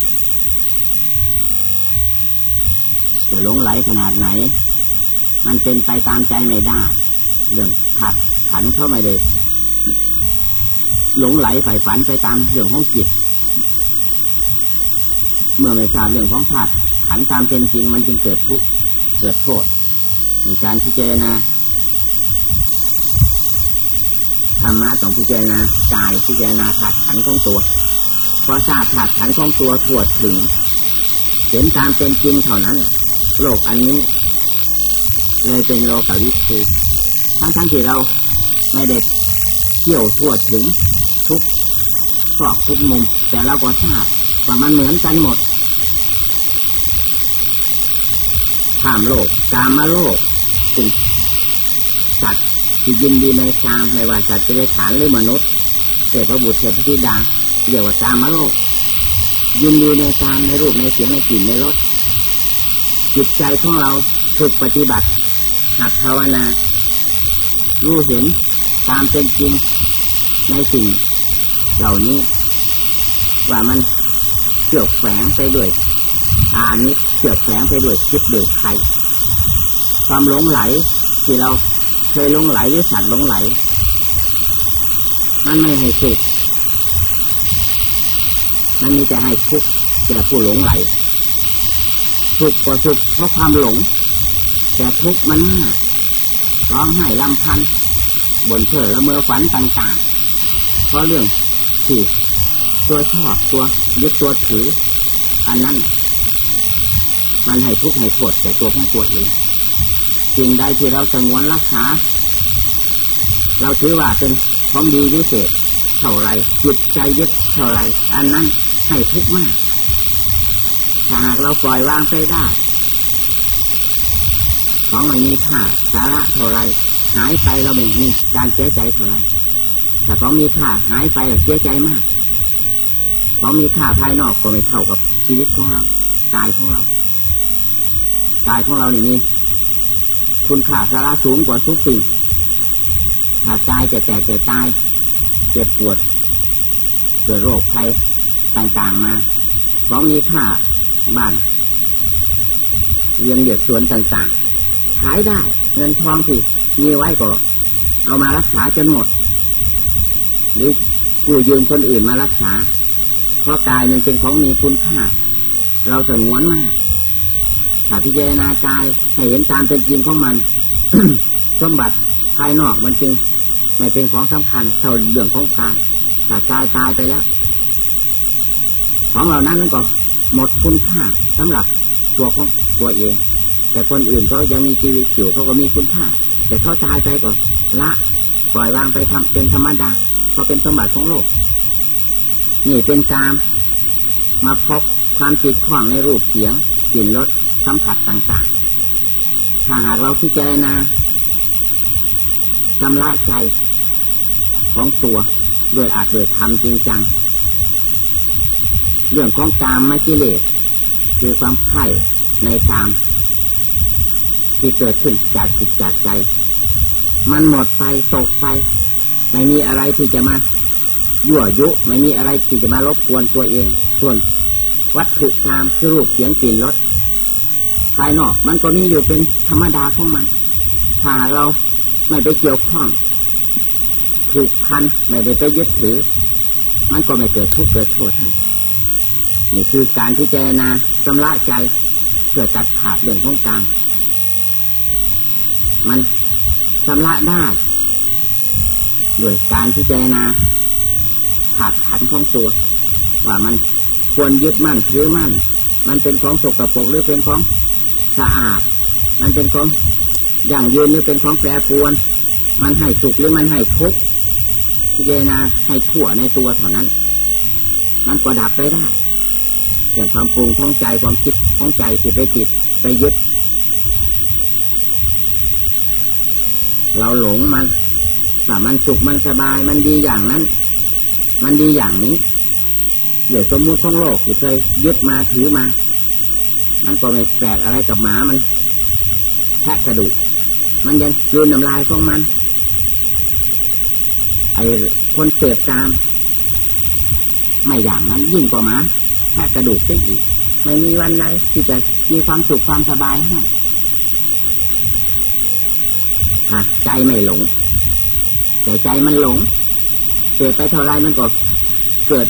จะหลงไหลขนาดไหน มันเป็นไปตามใจไม่ได้ เรื่องขัดขันเข้าไม่เลยหลงไหลใฝ่ฝันไปตามเรื่องของจิต เมื่อไม่ทราบเรื่องของธาตุขันตามเป็นจริงมันจึงเกิดทุกข์เกิดโทษ มีการพิจารณา ธรรมะต้องพิจารณากายพิจารณาถาดขันของตัว พอทราบถาดขันของตัวถวดถึง เห็นตามเป็นจริงเท่านั้น โลกอันนี้ เลยเป็นโลกวิถีทั้งทั้งที่เราไม่ได้เที่ยวทั่วถึงทุกซอกทุกมุม แต่เราก็ทราบว่ามันเหมือนกันหมดข้ามโลกกามาโลกสิ่งสัตว์ ที่ยินดีในกามไม่ว่าสัตว์เดรัจฉานหรือมนุษย์เทพบุตรเทพธิดาเรียกว่ากามโลกยินดีในกามในรูปในเสียงในกลิ่นในรสจิตใจของเราถูกปฏิบัติหักภาวนารู้เห็นตามเป็นจริงในสิ่ง เหล่านี้ ว่ามันเกี่ยวแฝงไปด้วยอานิเกี่ยวแฝงไปด้วยคิดด้วยใคร ความหลงไหลที่เรา เคยหลงไหลหรือสัตว์หลงไหล มันไม่ให้สุขมันมีแต่ให้ทุกข์แก่ผู้หลงไหลสุขก็สุขเพราะความหลง แต่ทุกข์มันมาร้องไห้ลำพันบนเถอละเมอฝันต่างๆ เพราะเรื่องที่ตัวชอบตัวยึดตัวถือ อันนั้น มันให้ทุกข์ให้โทษแต่ตัวของตัวเอง สิ่งใดที่เราจงวนรักษา เราถือว่าเป็นของดีวิเศษเท่าไรจิตใจยึดเท่าไรอันนั้นให้ทุกข์มากถ้าหากเราปล่อยวางไปได้ของมันมีค่าสาระเท่าไรหายไปเราไม่มีการเสียใจเท่าไรแต่ของมีค่าหายไปเสียใจมากของมีค่าภายนอกก็ไม่เท่ากับชีวิตของเรากายของเรากายของเรานี่มี คุณค่าสาระสูงกว่าทุกสิ่งถ้ากายจะแตกจะตาย เจ็บปวด เกิดโรคภัยต่างๆมาของมีค่าบ้านเรียนเหยียดสวนต่างๆ ขายได้เงินทองที่มีไว้ก็ เอามารักษาจนหมด หรือกู้ยืมคนอื่นมารักษา เพราะกายมันเป็นของมีคุณค่า เราสงวนมาก ถ้าพิจารณากายให้เห็นตามเป็นจริงของมันสมบัติภายนอกมันจึงไม่เป็นของสำคัญเท่าเรื่องของกายถ้ากายตายไปแล้ว ของเหล่านั้นก็หมดคุณค่าสำหรับตัวของตัวเอง แต่คนอื่นเขายังมีชีวิตอยู่เขาก็มีคุณค่า แต่เขาตายไปก็ละปล่อยวางไปทำเป็นธรรมดาเพราะเป็นสมบัติของโลก นี่เป็นการมาพบความจิตข้องในรูปเสียงกลิ่นรส สัมผัสต่างๆ ถ้าหากเราพิจารณาชำระใจของตัวด้วยอาจโดยทำจริงจัง เรื่องของกามไม่กิเลสคือความไข่ในกาม ที่เกิดขึ้นจากจิตจากใจ มันหมดไปตกไป ไม่มีอะไรที่จะมายั่วยุ ไม่มีอะไรที่จะมารบกวนตัวเอง ส่วนวัตถุกามคือรูปเสียงกลิ่นรสายนอก มันก็มีอยู่เป็นธรรมดาของมัน ถ้าเราไม่ไปเกี่ยวข้องผูกพันไม่ได้ไปยึดถือ มันก็ไม่เกิดทุกข์เกิดโทษให้นี่คือการที่เจนาชำระใจเพื่อตัดขาดเรื่องของกรรมมันชำระได้ด้วยการที่เจนาขาดขันของตัว ว่ามันควรยึดมั่นถือมั่น มันเป็นของสกปรกหรือเป็นของ สะอาด มันเป็นของอย่างยืนหรือเป็นของแปรปรวน มันให้สุขหรือมันให้ทุกข์พิจารณาให้ทั่วในตัวเท่านั้น มันก็ดับไปได้อย่างความปรุงของใจความคิดของใจที่ไปติดไปยึด เราหลงมันถ้ามันสุขมันสบาย มันดีอย่างนั้น มันดีอย่างนี้เดี๋ยวสมมุติของโลกที่เคยยึดมาถือมา มันก็ไม่แปลกอะไรกับหมามันแทะกระดูก มันยังยืนน้ำลายของมัน ไอ้คนเสพกาม ไม่อย่างนั้นยิ่งกว่าหมาแค่กระดูกได้อีก ไม่มีวันใดที่จะมีความสุขความสบายให้ฮะใจไม่หลง แต่ใจมันหลงเกิดไปเท่าไรมันก็เกิด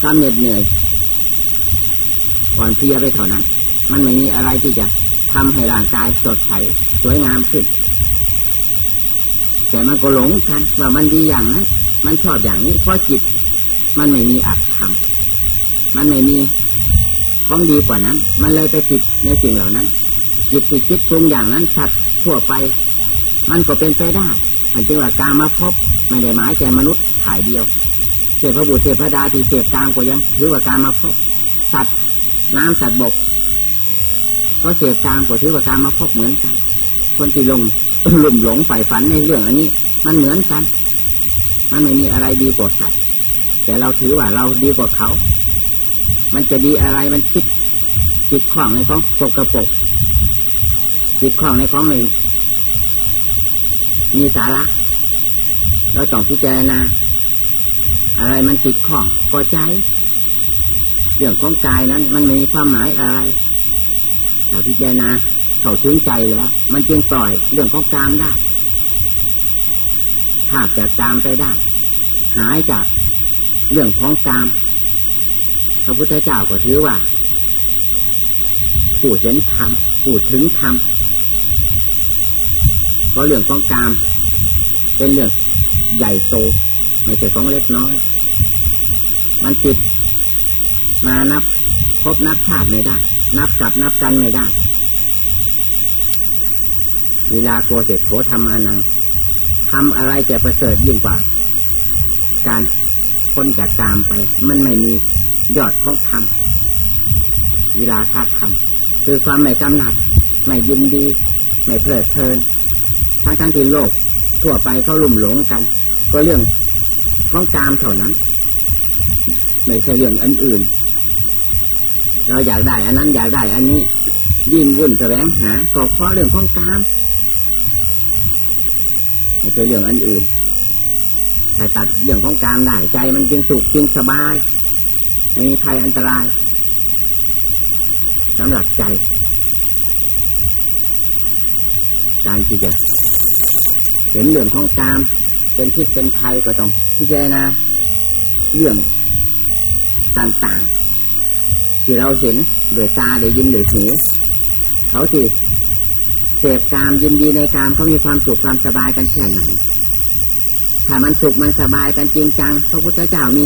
ความเหน็ดเหนื่อยอ่อนเพลียไปเท่านั้น มันไม่มีอะไรที่จะทำให้ร่างกายสดใสสวยงามขึ้น แต่มันก็หลงกันว่ามันดีอย่างนั้น มันชอบอย่างนี้ เพราะจิต มันไม่มีอัตธรรมมันไม่มีของดีกว่านั้น มันเลยไปติดในสิ่งเหล่านั้น จิตที่คิดปรุงอย่างนั้นสัตว์ทั่วไป มันก็เป็นไปได้อันจึงว่าการมาพบไม่ได้หมายแก่มนุษย์ถ่ายเดียวเทพบุตรเทพดาที่เสพกามก็ยังถือว่าการมาพบสัตว์น้ำสัตว์บก ก็เสพกามก็ถือว่าการมาพบเหมือนกัน คนที่ลงหลุ่มหลงใฝ่ฝันในเรื่องอันนี้ มันเหมือนกัน มันไม่มีอะไรดีกว่าสัตว์แต่เราถือว่าเราดีกว่าเขา มันจะดีอะไรมันคิดจิตคล่องในของสกระปกจิตคล่องในของไม่มีสาระเราต้องพิจารณาอะไรมันติดข้องก็ใจ เรื่องของกายนั้น มันมีความหมายอะไร แต่พิจารณาเข้าถึงใจแล้ว มันจึงปล่อยเรื่องของกามได้ขาดจากกามไปได้ หายจากเรื่องของกามพระพุทธเจ้าก็ถือว่าผู้เห็นธรรมผู้ถึงธรรมเพราะเรื่องของกาม เป็นเรื่องใหญ่โตไม่ใช่ของเล็กน้อย มันติดมานับพบนับชาติไม่ได้ นับกับนับกันไม่ได้เวลาโกเสกโถทำอานังทำอะไรจะประเสริฐยิ่งกว่า การพ้นจากกามไป มันไม่มียอดของธรรมเวลาคาดทำคือความไม่กำหนัด ไม่ยินดี ไม่เพลิดเพลิน ทั้งทั้งที่โลก ทั่วไปเขาลุ่มหลงกัน ก็เรื่องของกามเท่านั้นไม่ใช่เรื่องอันอื่น เราอยากได้ อันนั้นอยากได้ อันนี้ยิ่งวุ่นแสวงหาก็เพราะเรื่องของกามไม่ใช่เรื่องอันอื่นถ้าตัดเรื่องของกามได้ใจมันจึงสุขจึงสบายไม่มีใครอันตรายสำหรับใจ การที่จะเห็นเรื่องของกามเป็นพิษเป็นภัยก็ต้องพิจารณาเรื่องต่างๆ ที่เราเห็นด้วยตาได้ยินด้วยหูเขาที่เสพกามยินดีในกามเขามีความสุขความสบายกันแค่ไหนถ้ามันสุขมันสบายกันจริงจังพระพุทธเจ้ามี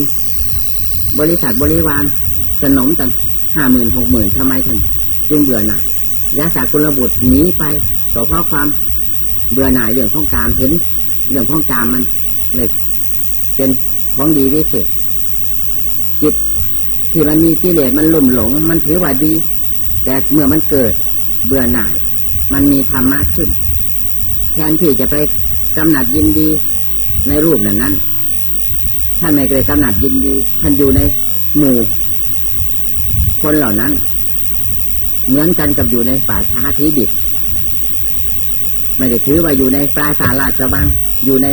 บริษัทบริวารสนมตั้งห้าหมื่นหกหมื่นทำไมท่านจึงเบื่อหน่ายยาสากุลบุตรหนีไปต่อเพราะความเบื่อหน่ายเรื่องของการเห็นเรื่องของการมันเลยเป็นของดีวิเศษจิต ที่มันมีกิเลสมันลุ่มหลง มันถือว่าดี แต่เมื่อมันเกิดเบื่อหน่าย มันมีธรรมะขึ้น แทนที่จะไปกำหนัดยินดีในรูปนั้นนั้นท่านไม่เคยกำหนัดยินดี ท่านอยู่ในหมู่ คนเหล่านั้น เหมือนกันกับอยู่ในป่าช้าที่ดิบไม่ได้ถือว่าอยู่ในปราสาทราชวังอยู่ใน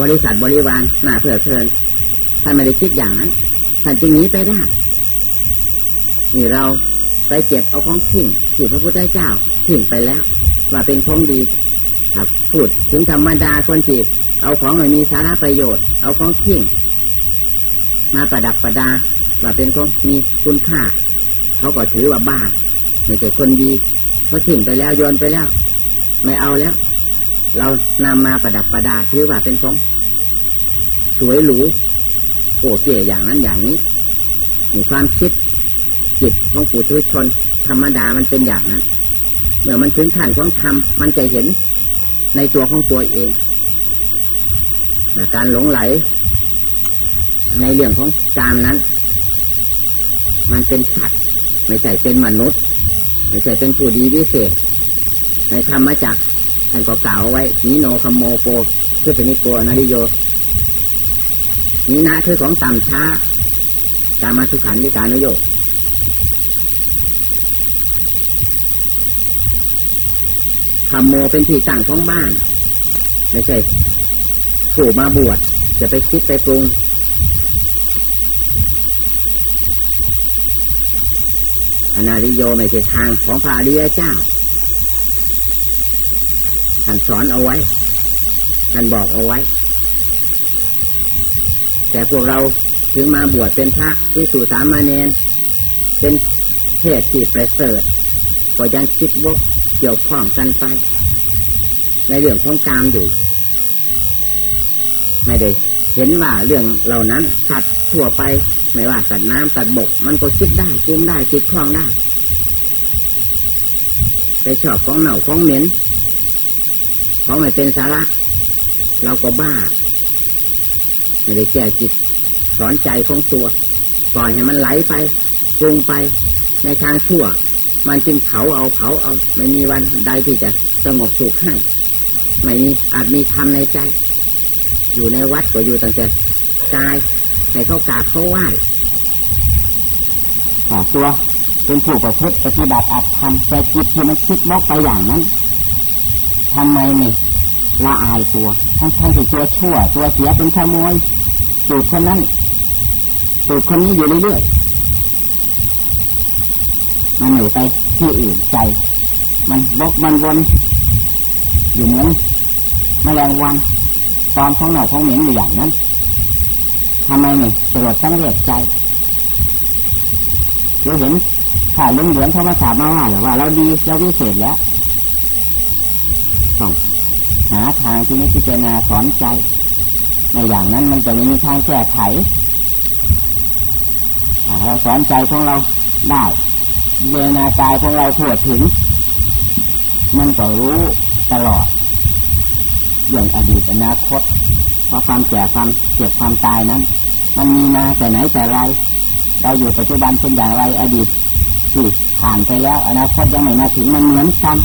บริษัทบริวารหน้าเพื่อเพลินท่านไม่ได้คิดอย่างนั้น ท่านจึงหนีไปได้นี่เราไปเก็บเอาของทิ้งที่พระพุทธเจ้าทิ้งไปแล้ว ว่าเป็นของดีครับพูดถึงธรรมดาคนจีบเอาของไม่มีสาระประโยชน์ เอาของทิ้งมาประดับประดา ว่าเป็นของมีคุณค่าเขาก็ถือว่าบ้าไม่ใช่คนดีเขาทิ้งไปแล้วโยนไปแล้ว ไม่เอาแล้ว เรานำมาประดับประดาถือว่าเป็นของ สวยหรู โก้เก๋อย่างนั้นอย่างนี้มีความคิดจิตของปุถุชน ธรรมดามันเป็นอย่างนั้นเมื่อมันถึงขั้นของธรรมมันจะเห็นในตัวของตัวเองการหลงไหล ในเรื่องของกามนั้น มันเป็นสัตว์ไม่ใช่เป็นมนุษย์ ไม่ใช่เป็นผู้ดีวิเศษ ในธรรมจักท่านก็กล่าวไว้นิโนคโมโปเพื่อเป็นนิโกอนาริโย นินาคือของต่ำช้าการมาสุขันธิการนโยกคำโมเป็นที่ตั้งของบ้าน ไม่ใช่ผู้มาบวชจะไปคิดไปปรุง อนาริโยไม่ใช่ทางของพระอริยเจ้า ท่านสอนเอาไว้ ท่านบอกเอาไว้ แต่พวกเราถึงมาบวชเป็นพระที่สู่สามเณรเป็นเทศที่ประเสริฐก็ยังคิดวกเกี่ยวข้องกันไป ในเรื่องของกามอยู่ ไม่ได้เห็นว่าเรื่องเหล่านั้นสัตว์ทั่วไป ไม่ว่าสัตว์น้ำสัตว์บก มันก็คิดได้ปรุงได้คิดคล้องได้ไปชอบของเหน่าของเหม็นของไม่เป็นสาระ เราก็บ้า ไม่ได้แก้จิต สอนใจของตัวปล่อยให้มันไหลไปปรุงไปในทางชั่ว มันจึงเผาเอาเผาเอา ไม่มีวันใดที่จะสงบสุขให้ไม่มีอาจมีธรรมในใจ อยู่ในวัดก็อยู่ตั้งแต่กายในเขากาเขาไหว้ตัวเป็นผู้ประพฤติปฏิบัติอาจทำแต่จิตที่มันคิดลกไปอย่างนั้นทำไมไม่ละอายตัวทั้งทั้งที่ตัวชั่ว ตัวเสียเป็นขโมย จูดคนนั้นจูดคนนี้อยู่เรื่อยๆมันหนีไปที่อื่นใจ มันวกมันวนอยู่เหมือนแมลงวันตอมของหนอกของเหม็นอยู่อย่างนั้นทำไมเนี่ยตรวจสังเวชใจเราเห็นข่าวเหลืองเขามาถามมาว่าหรือว่า เราดีเราวิเศษแล้วต้องหาทางที่ไม่พิจารณาสอนใจ ในอย่างนั้นมันจะไม่มีทางแก้ไขเราสอนใจของเราได้พิจารณากายของเราทั่วถึง มันก็รู้ตลอดเรื่องอดีตอนาคต เพราะความแก่ความเจ็บความตายนั้น มันมีมาแต่ไหนแต่ไร เราอยู่ปัจจุบันเป็นอย่างไรอดีตที่ผ่านไปแล้ว อนาคตยังไม่มาถึงมันเหมือนกัน